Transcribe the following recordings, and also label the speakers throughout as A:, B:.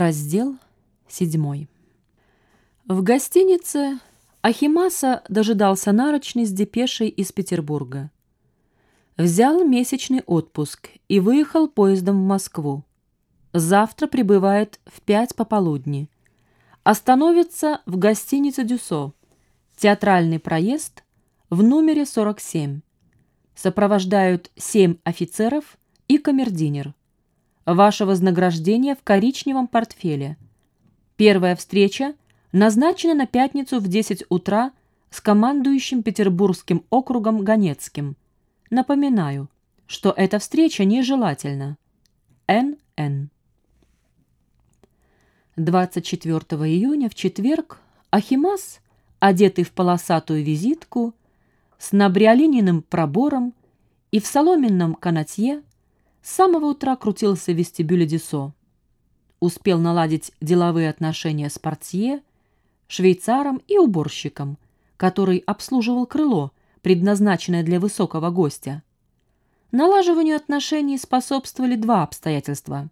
A: Раздел 7. В гостинице Ахимаса дожидался нарочный с депешей из Петербурга. Взял месячный отпуск и выехал поездом в Москву. Завтра прибывает в пять пополудни. Остановится в гостинице «Дюсо». Театральный проезд в номере 47. Сопровождают семь офицеров и камердинер. Ваше вознаграждение в коричневом портфеле. Первая встреча назначена на пятницу в 10 утра с командующим Петербургским округом Ганецким. Напоминаю, что эта встреча нежелательна. Н.Н. 24 июня в четверг Ахимас, одетый в полосатую визитку, с набриолининым пробором и в соломенном канатье, с самого утра крутился в вестибюле Десо. Успел наладить деловые отношения с портье, швейцаром и уборщиком, который обслуживал крыло, предназначенное для высокого гостя. Налаживанию отношений способствовали два обстоятельства.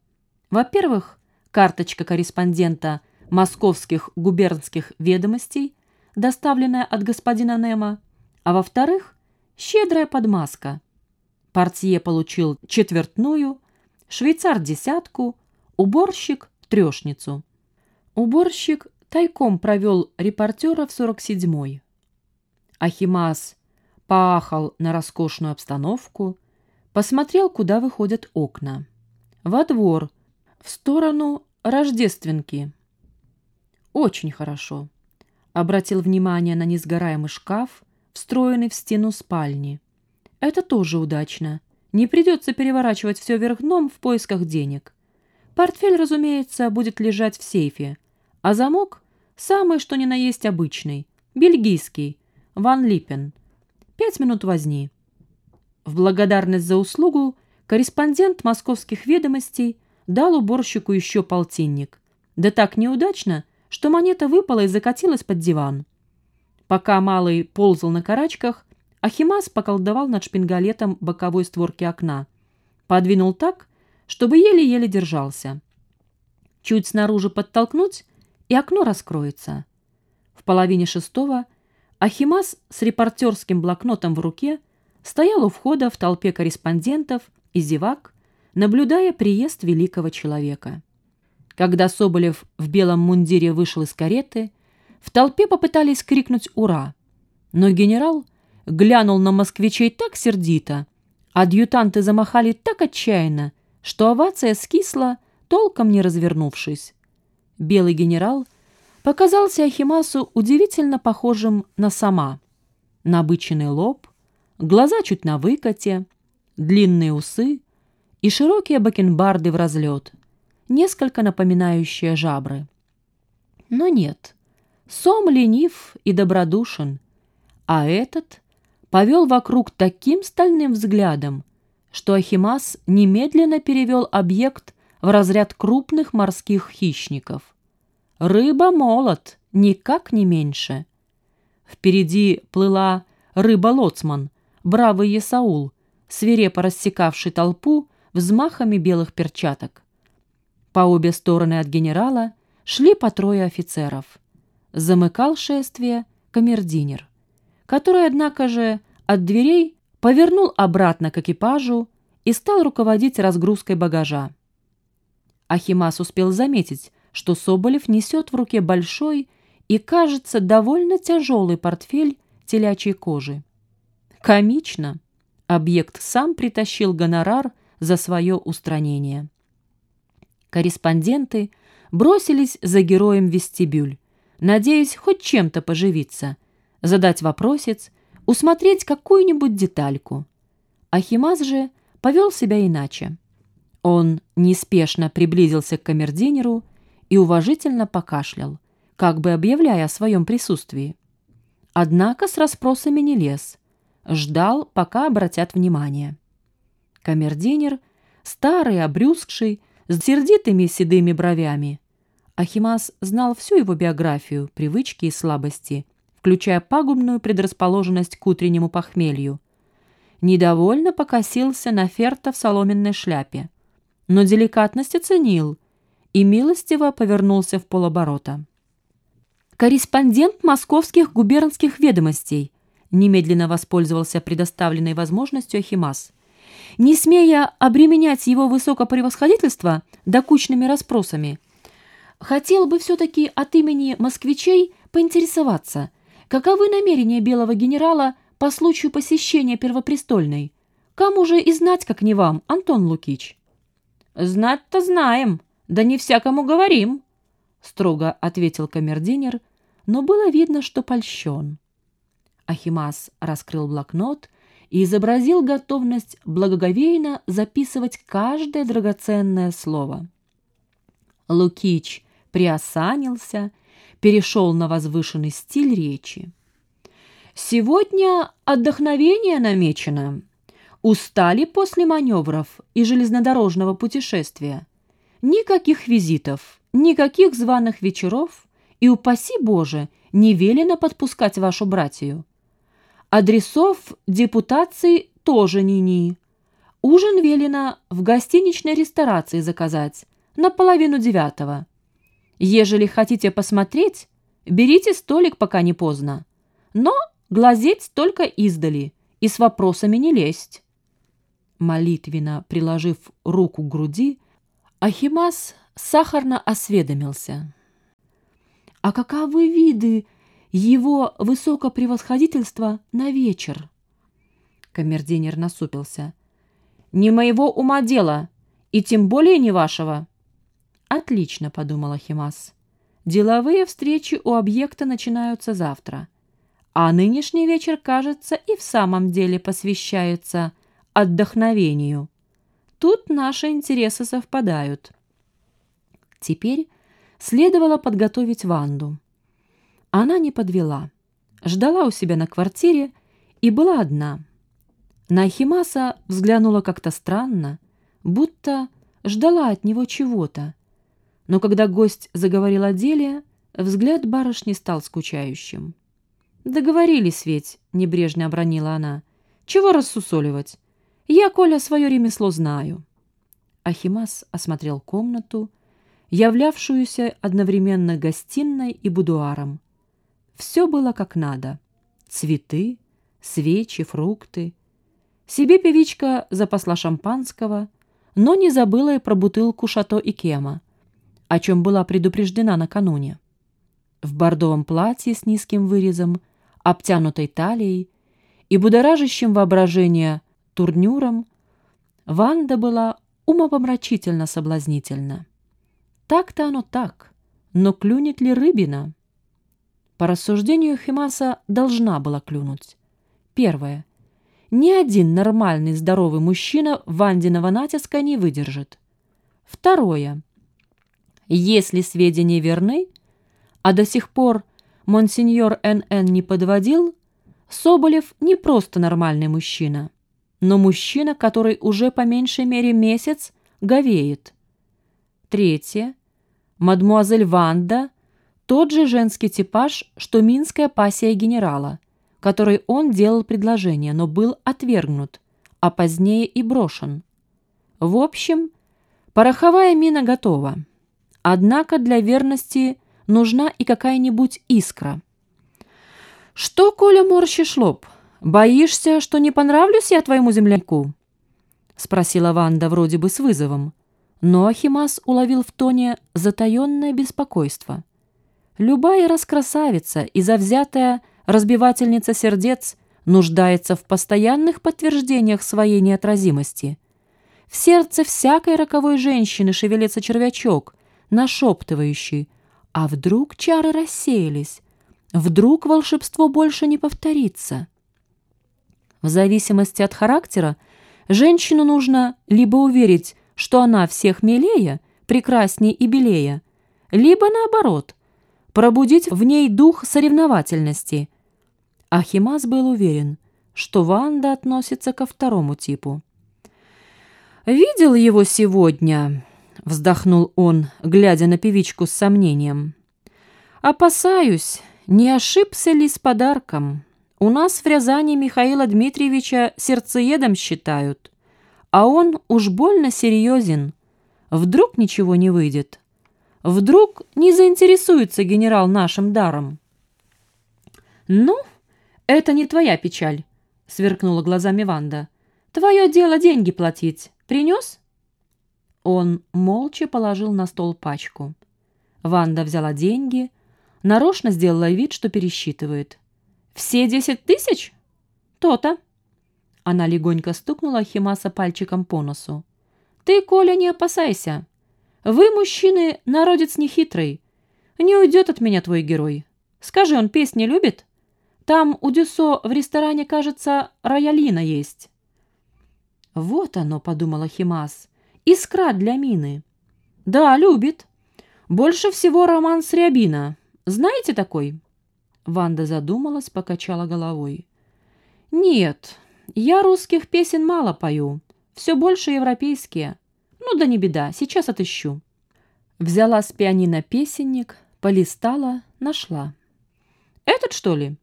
A: Во-первых, карточка корреспондента московских губернских ведомостей, доставленная от господина Нема, а во-вторых, щедрая подмазка – Портье получил четвертную, швейцар – десятку, уборщик – трешницу. Уборщик тайком провел репортера в 47-й. Ахимас поахал на роскошную обстановку, посмотрел, куда выходят окна. Во двор, в сторону Рождественки. Очень хорошо. Обратил внимание на несгораемый шкаф, встроенный в стену спальни. Это тоже удачно. Не придется переворачивать все вверх дном в поисках денег. Портфель, разумеется, будет лежать в сейфе, а замок – самый что ни на есть обычный, бельгийский, Ван Липпен. Пять минут возни. В благодарность за услугу корреспондент московских ведомостей дал уборщику еще полтинник. Да так неудачно, что монета выпала и закатилась под диван. Пока малый ползал на карачках, Ахимас поколдовал над шпингалетом боковой створки окна. Подвинул так, чтобы еле-еле держался. Чуть снаружи подтолкнуть, и окно раскроется. В половине шестого Ахимас с репортерским блокнотом в руке стоял у входа в толпе корреспондентов и зевак, наблюдая приезд великого человека. Когда Соболев в белом мундире вышел из кареты, в толпе попытались крикнуть «Ура!», но генерал – глянул на москвичей так сердито, адъютанты замахали так отчаянно, что овация скисла, толком не развернувшись. Белый генерал показался Ахимасу удивительно похожим на сама. Набыченный лоб, глаза чуть на выкате, длинные усы и широкие бакенбарды в разлет, несколько напоминающие жабры. Но нет, Сом ленив и добродушен, а этот повел вокруг таким стальным взглядом, что Ахимас немедленно перевел объект в разряд крупных морских хищников. Рыба-молот, никак не меньше. Впереди плыла рыба-лоцман, бравый Есаул, свирепо рассекавший толпу взмахами белых перчаток. По обе стороны от генерала шли по трое офицеров. Замыкал шествие камердинер который, однако же, от дверей повернул обратно к экипажу и стал руководить разгрузкой багажа. Ахимас успел заметить, что Соболев несет в руке большой и, кажется, довольно тяжелый портфель телячьей кожи. Комично. Объект сам притащил гонорар за свое устранение. Корреспонденты бросились за героем в вестибюль, надеясь хоть чем-то поживиться – задать вопросец, усмотреть какую-нибудь детальку. Ахимаз же повел себя иначе. Он неспешно приблизился к камердинеру и уважительно покашлял, как бы объявляя о своем присутствии. Однако с расспросами не лез, ждал, пока обратят внимание. Камердинер, старый, обрюзгший, с сердитыми седыми бровями. Ахимас знал всю его биографию, привычки и слабости – включая пагубную предрасположенность к утреннему похмелью. Недовольно покосился на Ферта в соломенной шляпе, но деликатность оценил и милостиво повернулся в полоборота. Корреспондент московских губернских ведомостей немедленно воспользовался предоставленной возможностью Ахимас. Не смея обременять его высокопревосходительство докучными расспросами, хотел бы все-таки от имени москвичей поинтересоваться, каковы намерения белого генерала по случаю посещения Первопрестольной. Кому же и знать, как не вам, Антон Лукич? «Знать-то знаем, да не всякому говорим», — строго ответил камердинер, но было видно, что польщен. Ахимас раскрыл блокнот и изобразил готовность благоговейно записывать каждое драгоценное слово. Лукич приосанился, перешел на возвышенный стиль речи. «Сегодня отдохновение намечено. Устали после маневров и железнодорожного путешествия. Никаких визитов, никаких званых вечеров, и, упаси Боже, не велено подпускать вашу братью. Адресов депутаций тоже ни-ни. Ужин велено в гостиничной ресторации заказать на половину девятого. Ежели хотите посмотреть, берите столик, пока не поздно. Но глазеть только издали и с вопросами не лезть. Молитвенно приложив руку к груди, Ахимас сахарно осведомился. «А каковы виды его высокопревосходительства на вечер?» Камердинер насупился. «Не моего ума дело, и тем более не вашего». «Отлично», — подумала Химас. «Деловые встречи у объекта начинаются завтра. А нынешний вечер, кажется, и в самом деле посвящается отдохновению. Тут наши интересы совпадают». Теперь следовало подготовить Ванду. Она не подвела. Ждала у себя на квартире и была одна. На Ахимаса взглянула как-то странно, будто ждала от него чего-то. Но когда гость заговорил о деле, взгляд барышни стал скучающим. «Договорились ведь», — небрежно обронила она. «Чего рассусоливать? Я, Коля, свое ремесло знаю». Ахимас осмотрел комнату, являвшуюся одновременно гостиной и будуаром. Все было как надо. Цветы, свечи, фрукты. Себе певичка запасла шампанского, но не забыла и про бутылку шато и кема, о чем была предупреждена накануне. В бордовом платье с низким вырезом, обтянутой талией и будоражащим воображение турнюром, Ванда была умопомрачительно соблазнительна. Так-то оно так, но клюнет ли рыбина? По рассуждению Химаса должна была клюнуть. Первое. Ни один нормальный здоровый мужчина Вандиного натиска не выдержит. Второе. Если сведения верны, а до сих пор монсеньор Н.Н. не подводил, Соболев не просто нормальный мужчина, но мужчина, который уже по меньшей мере месяц говеет. Третье. Мадмуазель Ванда – тот же женский типаж, что минская пассия генерала, которой он делал предложение, но был отвергнут, а позднее и брошен. В общем, пороховая мина готова. Однако для верности нужна и какая-нибудь искра. «Что, Коля, морщишь лоб? Боишься, что не понравлюсь я твоему земляку?» — спросила Ванда вроде бы с вызовом. Но Ахимас уловил в тоне затаенное беспокойство. Любая раскрасавица и завзятая разбивательница сердец нуждается в постоянных подтверждениях своей неотразимости. В сердце всякой роковой женщины шевелится червячок, нашептывающий, а вдруг чары рассеялись, вдруг волшебство больше не повторится. В зависимости от характера женщину нужно либо уверить, что она всех милее, прекрасней и белее, либо наоборот, пробудить в ней дух соревновательности. Ахимас был уверен, что Ванда относится ко второму типу. «Видел его сегодня?» — вздохнул он, глядя на певичку с сомнением. «Опасаюсь, не ошибся ли с подарком? У нас в Рязани Михаила Дмитриевича сердцеедом считают» а он уж больно серьезен. Вдруг ничего не выйдет. Вдруг не заинтересуется генерал нашим даром? «Ну, это не твоя печаль», — сверкнула глазами Ванда. «Твое дело деньги платить. Принес?» Он молча положил на стол пачку. Ванда взяла деньги, нарочно сделала вид, что пересчитывает. «Все десять тысяч?» «То-то». Она легонько стукнула Химаса пальчиком по носу. «Ты, Коля, не опасайся. Вы, мужчины, народец нехитрый. Не уйдет от меня твой герой. Скажи, он песни любит? Там у Дюсо в ресторане, кажется, роялина есть». «Вот оно», — подумала Химас, — «искра для мины». «Да, любит. Больше всего роман с Рябина. Знаете такой?» Ванда задумалась, покачала головой. «Нет, я русских песен мало пою, все больше европейские. Ну да не беда, сейчас отыщу». Взяла с пианино песенник, полистала, нашла. «Этот, что ли?»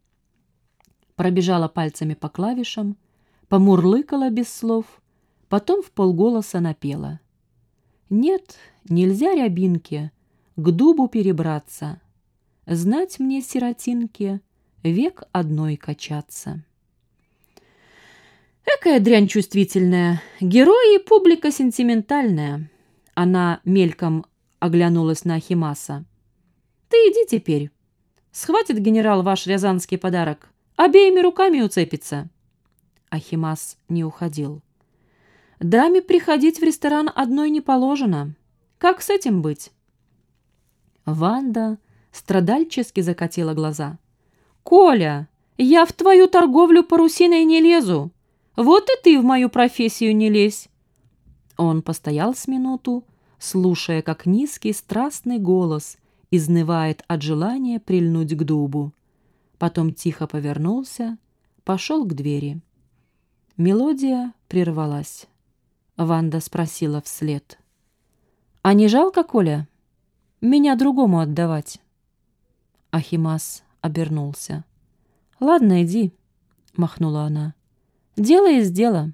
A: Пробежала пальцами по клавишам, помурлыкала без слов, потом в полголоса напела. «Нет, нельзя рябинке к дубу перебраться, знать мне, сиротинке, век одной качаться». Экая дрянь чувствительная, герои публика сентиментальная. Она мельком оглянулась на Ахимаса. «Ты иди теперь. Схватит генерал ваш рязанский подарок, обеими руками уцепится». Ахимас не уходил. «Даме приходить в ресторан одной не положено. Как с этим быть?» Ванда страдальчески закатила глаза. «Коля, я в твою торговлю парусиной не лезу. Вот и ты в мою профессию не лезь!» Он постоял с минуту, слушая, как низкий страстный голос изнывает от желания прильнуть к дубу. Потом тихо повернулся, пошел к двери. Мелодия прервалась. Ванда спросила вслед. «А не жалко, Коля? Меня другому отдавать?» Ахимас обернулся. «Ладно, иди», — махнула она. Дело есть дело.